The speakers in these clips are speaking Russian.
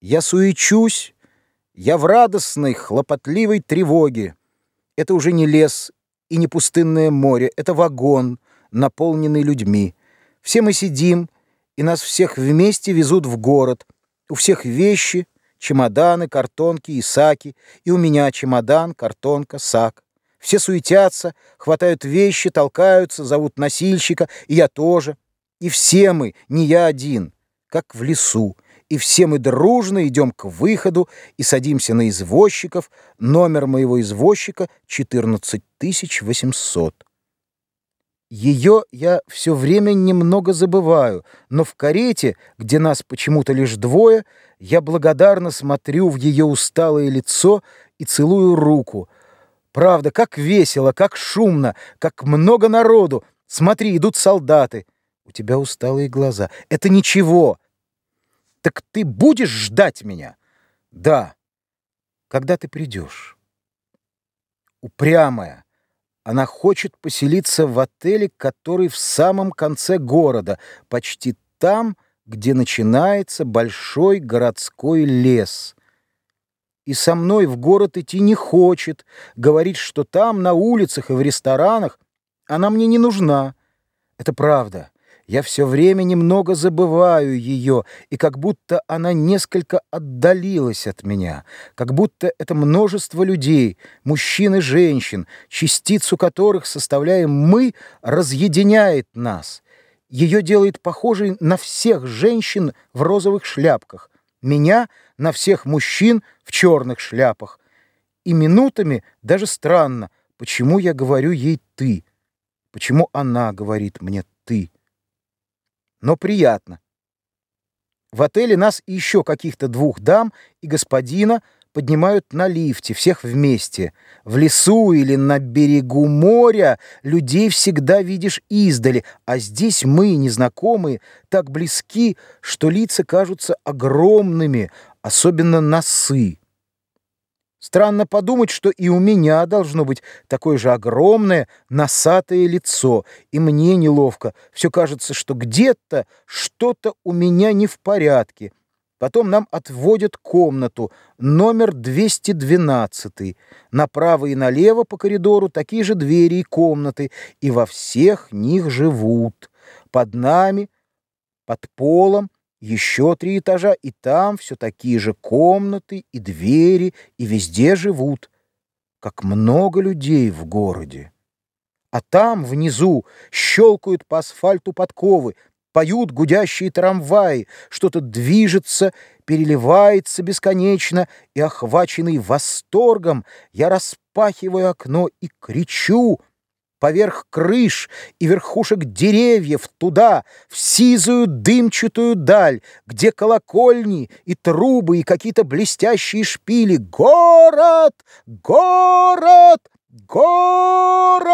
Я суечусь, я в радостной, хлопотливой тревоге. Это уже не лес и не пустынное море, это вагон, наполненный людьми. Все мы сидим, и нас всех вместе везут в город. У всех вещи, чемоданы, картонки и саки, и у меня чемодан, картонка, сак. Все суетятся, хватают вещи, толкаются, зовут носильщика, и я тоже. И все мы, не я один, как в лесу, и все мы дружно идем к выходу и садимся на извозчиков. Номер моего извозчика 14800. Ее я все время немного забываю, но в карете, где нас почему-то лишь двое, я благодарно смотрю в ее усталое лицо и целую руку. Правда, как весело, как шумно, как много народу. Смотри, идут солдаты. У тебя усталые глаза. Это ничего. Так ты будешь ждать меня? Да. Когда ты придешь? Упрямая. Она хочет поселиться в отеле, который в самом конце города, почти там, где начинается большой городской лес. И со мной в город идти не хочет, говорит, что там, на улицах и в ресторанах, она мне не нужна. Это правда. Я все время немного забываю ее, и как будто она несколько отдалилась от меня, как будто это множество людей, мужчин и женщин, частицу которых составляем мы, разъединяет нас. Ее делает похожей на всех женщин в розовых шляпках, меня — на всех мужчин в черных шляпах. И минутами даже странно, почему я говорю ей «ты», почему она говорит мне «ты» но приятно. В отеле нас еще каких-то двух дам и господина поднимают на лифте, всех вместе. В лесу или на берегу моря людей всегда видишь издали, а здесь мы, незнакомые, так близки, что лица кажутся огромными, особенно носы. Странно подумать, что и у меня должно быть такое же огромное носатое лицо, и мне неловко. Все кажется, что где-то что-то у меня не в порядке. Потом нам отводят комнату, номер 212. Направо и налево по коридору такие же двери и комнаты, и во всех них живут. Под нами, под полом, еще три этажа, и там все такие же комнаты и двери, и везде живут. Как много людей в городе. А там, внизу, щелкают по асфальту подковы, поют гудящие трамваи, что-то движется, переливается бесконечно, и, охваченный восторгом, я распахиваю окно и кричу — поверх крыш и верхушек деревьев туда, в сизую дымчатую даль, где колокольни и трубы и какие-то блестящие шпили. Город! Город! Город!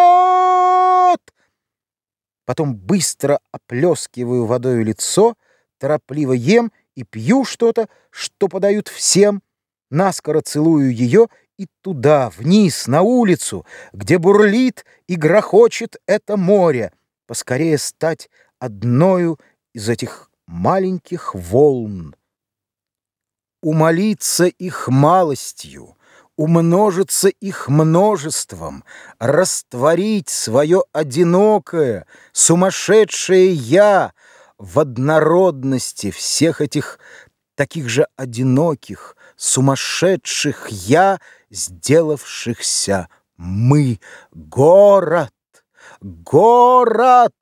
Потом быстро оплескиваю водой лицо, торопливо ем и пью что-то, что подают всем, наскоро целую ее и туда, вниз, на улицу, где бурлит и грохочет это море, поскорее стать одною из этих маленьких волн. Умолиться их малостью, умножиться их множеством, растворить свое одинокое, сумасшедшее «я» в однородности всех этих таких же одиноких, сумасшедших «я», сделавшихся мы. Город! Город!